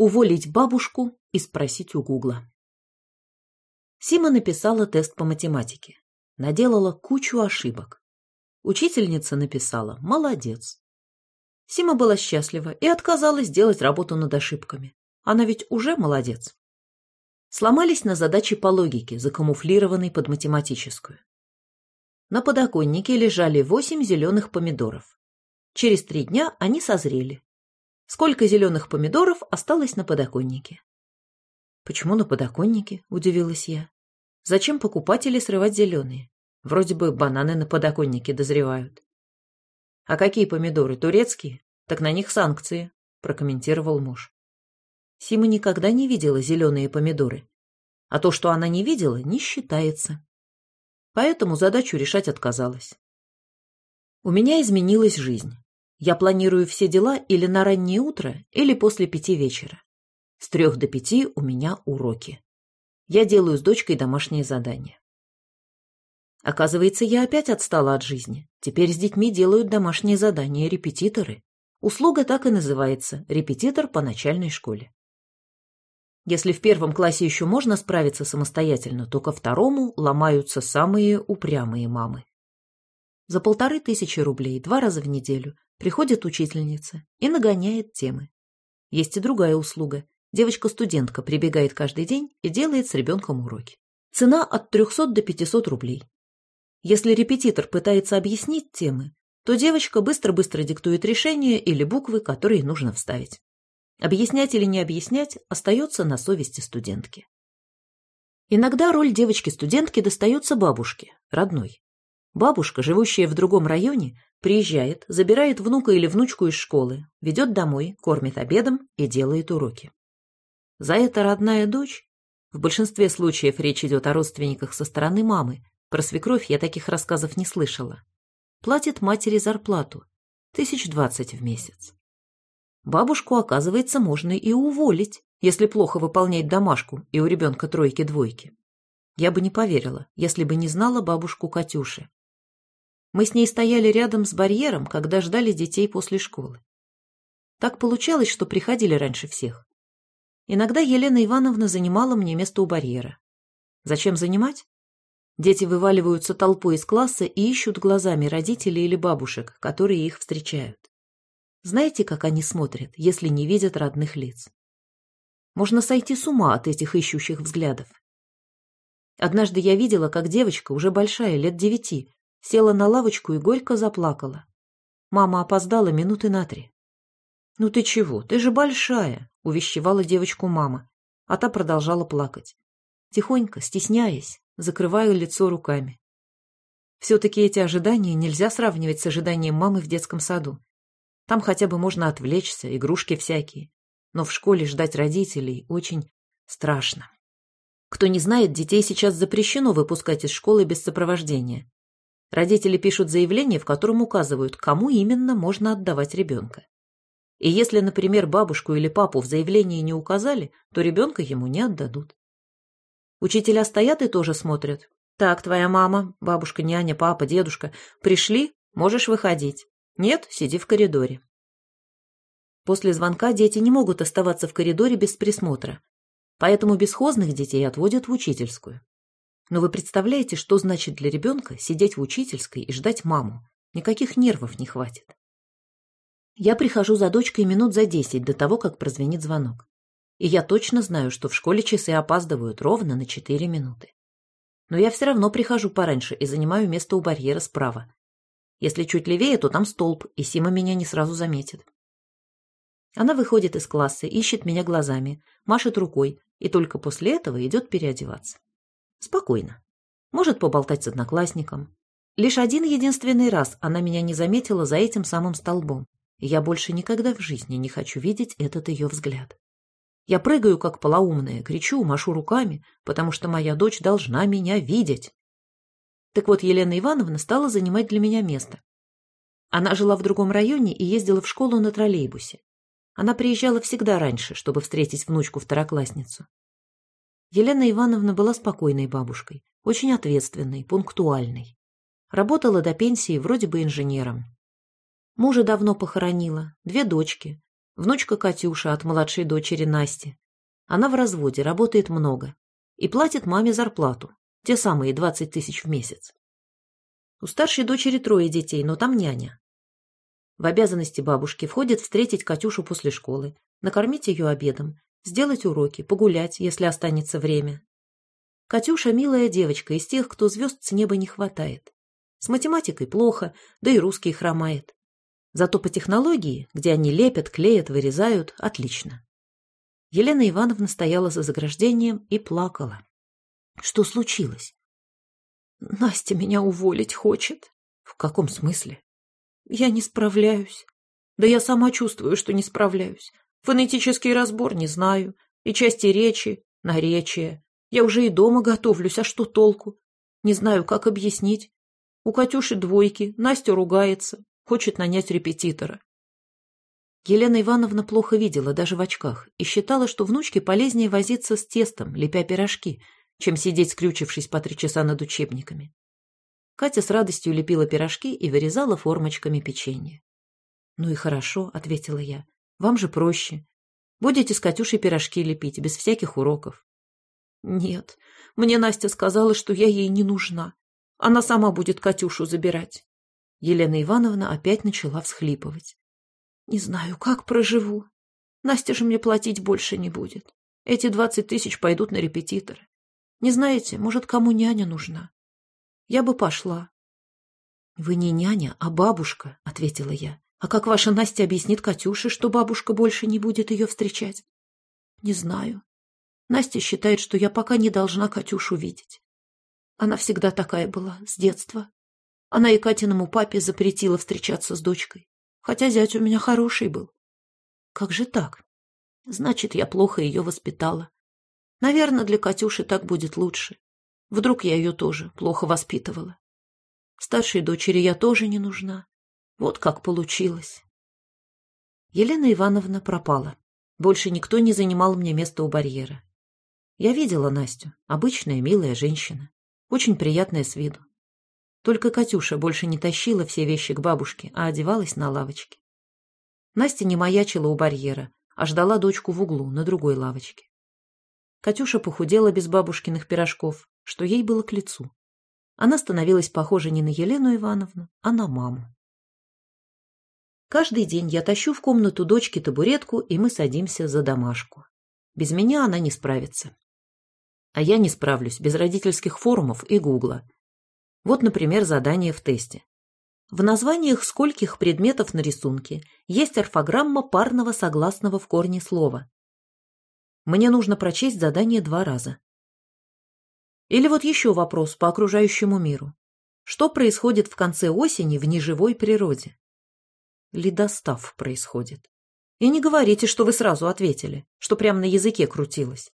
уволить бабушку и спросить у Гугла. Сима написала тест по математике. Наделала кучу ошибок. Учительница написала «молодец». Сима была счастлива и отказалась делать работу над ошибками. Она ведь уже молодец. Сломались на задаче по логике, закамуфлированной под математическую. На подоконнике лежали восемь зеленых помидоров. Через три дня они созрели. Сколько зеленых помидоров осталось на подоконнике? Почему на подоконнике? Удивилась я. Зачем покупатели срывать зеленые? Вроде бы бананы на подоконнике дозревают. А какие помидоры? Турецкие? Так на них санкции, прокомментировал муж. Сима никогда не видела зеленые помидоры. А то, что она не видела, не считается. Поэтому задачу решать отказалась. У меня изменилась жизнь. Я планирую все дела или на раннее утро, или после пяти вечера. С трех до пяти у меня уроки. Я делаю с дочкой домашние задания. Оказывается, я опять отстала от жизни. Теперь с детьми делают домашние задания репетиторы. Услуга так и называется – репетитор по начальной школе. Если в первом классе еще можно справиться самостоятельно, то ко второму ломаются самые упрямые мамы. За полторы тысячи рублей два раза в неделю приходит учительница и нагоняет темы. Есть и другая услуга. Девочка-студентка прибегает каждый день и делает с ребенком уроки. Цена от 300 до 500 рублей. Если репетитор пытается объяснить темы, то девочка быстро-быстро диктует решения или буквы, которые нужно вставить. Объяснять или не объяснять остается на совести студентки. Иногда роль девочки-студентки достается бабушке, родной. Бабушка, живущая в другом районе, приезжает, забирает внука или внучку из школы, ведет домой, кормит обедом и делает уроки. За это родная дочь, в большинстве случаев речь идет о родственниках со стороны мамы, про свекровь я таких рассказов не слышала, платит матери зарплату, тысяч двадцать в месяц. Бабушку, оказывается, можно и уволить, если плохо выполняет домашку и у ребенка тройки-двойки. Я бы не поверила, если бы не знала бабушку Катюши. Мы с ней стояли рядом с барьером, когда ждали детей после школы. Так получалось, что приходили раньше всех. Иногда Елена Ивановна занимала мне место у барьера. Зачем занимать? Дети вываливаются толпой из класса и ищут глазами родителей или бабушек, которые их встречают. Знаете, как они смотрят, если не видят родных лиц? Можно сойти с ума от этих ищущих взглядов. Однажды я видела, как девочка, уже большая, лет девяти, села на лавочку и горько заплакала. Мама опоздала минуты на три. «Ну ты чего? Ты же большая!» — увещевала девочку мама, а та продолжала плакать. Тихонько, стесняясь, закрываю лицо руками. Все-таки эти ожидания нельзя сравнивать с ожиданием мамы в детском саду. Там хотя бы можно отвлечься, игрушки всякие. Но в школе ждать родителей очень страшно. Кто не знает, детей сейчас запрещено выпускать из школы без сопровождения. Родители пишут заявление, в котором указывают, кому именно можно отдавать ребенка. И если, например, бабушку или папу в заявлении не указали, то ребенка ему не отдадут. Учителя стоят и тоже смотрят. Так, твоя мама, бабушка, няня, папа, дедушка, пришли, можешь выходить. Нет, сиди в коридоре. После звонка дети не могут оставаться в коридоре без присмотра, поэтому бесхозных детей отводят в учительскую. Но вы представляете, что значит для ребенка сидеть в учительской и ждать маму? Никаких нервов не хватит. Я прихожу за дочкой минут за десять до того, как прозвенит звонок. И я точно знаю, что в школе часы опаздывают ровно на четыре минуты. Но я все равно прихожу пораньше и занимаю место у барьера справа, если чуть левее, то там столб, и Сима меня не сразу заметит. Она выходит из класса, ищет меня глазами, машет рукой, и только после этого идет переодеваться. Спокойно. Может поболтать с одноклассником. Лишь один единственный раз она меня не заметила за этим самым столбом, я больше никогда в жизни не хочу видеть этот ее взгляд. Я прыгаю, как полоумная, кричу, машу руками, потому что моя дочь должна меня видеть. Так вот, Елена Ивановна стала занимать для меня место. Она жила в другом районе и ездила в школу на троллейбусе. Она приезжала всегда раньше, чтобы встретить внучку-второклассницу. Елена Ивановна была спокойной бабушкой, очень ответственной, пунктуальной. Работала до пенсии вроде бы инженером. Мужа давно похоронила, две дочки. Внучка Катюша от младшей дочери Насти. Она в разводе, работает много. И платит маме зарплату. Те самые 20 тысяч в месяц. У старшей дочери трое детей, но там няня. В обязанности бабушки входит встретить Катюшу после школы, накормить ее обедом, сделать уроки, погулять, если останется время. Катюша милая девочка из тех, кто звезд с неба не хватает. С математикой плохо, да и русский хромает. Зато по технологии, где они лепят, клеят, вырезают, отлично. Елена Ивановна стояла за заграждением и плакала. Что случилось? Настя меня уволить хочет. В каком смысле? Я не справляюсь. Да я сама чувствую, что не справляюсь. Фонетический разбор не знаю. И части речи, наречия. Я уже и дома готовлюсь, а что толку? Не знаю, как объяснить. У Катюши двойки, Настя ругается, хочет нанять репетитора. Елена Ивановна плохо видела, даже в очках, и считала, что внучке полезнее возиться с тестом, лепя пирожки, чем сидеть скрючившись по три часа над учебниками. Катя с радостью лепила пирожки и вырезала формочками печенье. «Ну и хорошо», — ответила я. «Вам же проще. Будете с Катюшей пирожки лепить, без всяких уроков». «Нет, мне Настя сказала, что я ей не нужна. Она сама будет Катюшу забирать». Елена Ивановна опять начала всхлипывать. «Не знаю, как проживу. Настя же мне платить больше не будет. Эти двадцать тысяч пойдут на репетиторы. Не знаете, может, кому няня нужна? Я бы пошла. Вы не няня, а бабушка, ответила я. А как ваша Настя объяснит Катюше, что бабушка больше не будет ее встречать? Не знаю. Настя считает, что я пока не должна Катюшу видеть. Она всегда такая была, с детства. Она и Катиному папе запретила встречаться с дочкой. Хотя зять у меня хороший был. Как же так? Значит, я плохо ее воспитала. Наверное, для Катюши так будет лучше. Вдруг я ее тоже плохо воспитывала. Старшей дочери я тоже не нужна. Вот как получилось. Елена Ивановна пропала. Больше никто не занимал мне место у барьера. Я видела Настю. Обычная, милая женщина. Очень приятная с виду. Только Катюша больше не тащила все вещи к бабушке, а одевалась на лавочке. Настя не маячила у барьера, а ждала дочку в углу, на другой лавочке. Катюша похудела без бабушкиных пирожков, что ей было к лицу. Она становилась похожа не на Елену Ивановну, а на маму. Каждый день я тащу в комнату дочки табуретку, и мы садимся за домашку. Без меня она не справится. А я не справлюсь без родительских форумов и гугла. Вот, например, задание в тесте. В названиях скольких предметов на рисунке есть орфограмма парного согласного в корне слова. Мне нужно прочесть задание два раза. Или вот еще вопрос по окружающему миру. Что происходит в конце осени в неживой природе? Ледостав происходит. И не говорите, что вы сразу ответили, что прямо на языке крутилось.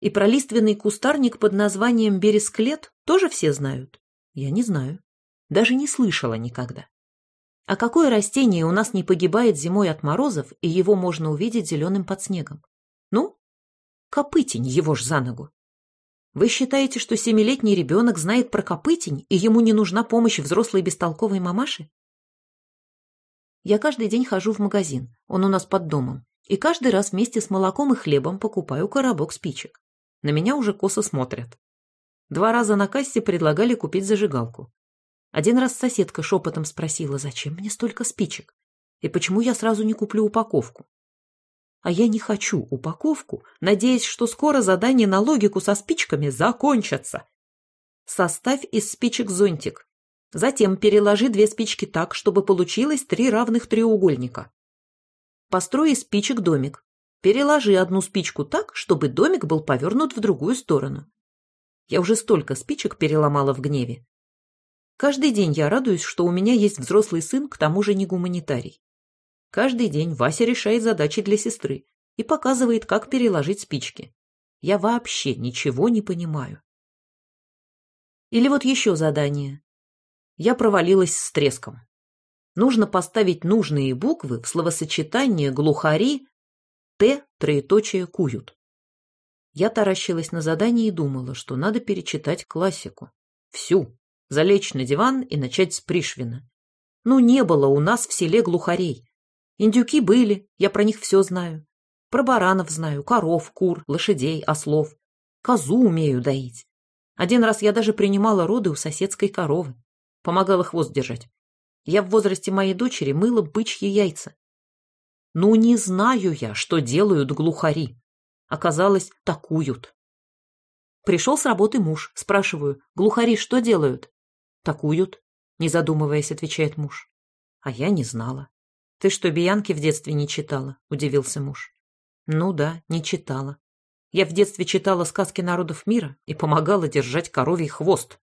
И про лиственный кустарник под названием бересклет тоже все знают? Я не знаю. Даже не слышала никогда. А какое растение у нас не погибает зимой от морозов, и его можно увидеть зеленым под снегом? Ну, копытень его ж за ногу. Вы считаете, что семилетний ребенок знает про копытень, и ему не нужна помощь взрослой бестолковой мамаши? Я каждый день хожу в магазин, он у нас под домом, и каждый раз вместе с молоком и хлебом покупаю коробок спичек. На меня уже косо смотрят. Два раза на кассе предлагали купить зажигалку. Один раз соседка шепотом спросила, зачем мне столько спичек, и почему я сразу не куплю упаковку а я не хочу упаковку, надеясь, что скоро задание на логику со спичками закончатся. Составь из спичек зонтик. Затем переложи две спички так, чтобы получилось три равных треугольника. Построй из спичек домик. Переложи одну спичку так, чтобы домик был повернут в другую сторону. Я уже столько спичек переломала в гневе. Каждый день я радуюсь, что у меня есть взрослый сын, к тому же не гуманитарий. Каждый день Вася решает задачи для сестры и показывает, как переложить спички. Я вообще ничего не понимаю. Или вот еще задание. Я провалилась с треском. Нужно поставить нужные буквы в словосочетание глухари «т» троеточие куют. Я таращилась на задание и думала, что надо перечитать классику. Всю. Залечь на диван и начать с Пришвина. Ну, не было у нас в селе глухарей. Индюки были, я про них все знаю. Про баранов знаю, коров, кур, лошадей, ослов. Козу умею доить. Один раз я даже принимала роды у соседской коровы. Помогала хвост держать. Я в возрасте моей дочери мыла бычьи яйца. Ну, не знаю я, что делают глухари. Оказалось, такуют. Пришел с работы муж. Спрашиваю, глухари что делают? Такуют, не задумываясь, отвечает муж. А я не знала. Ты что, Биянки в детстве не читала? Удивился муж. Ну да, не читала. Я в детстве читала сказки народов мира и помогала держать коровий хвост,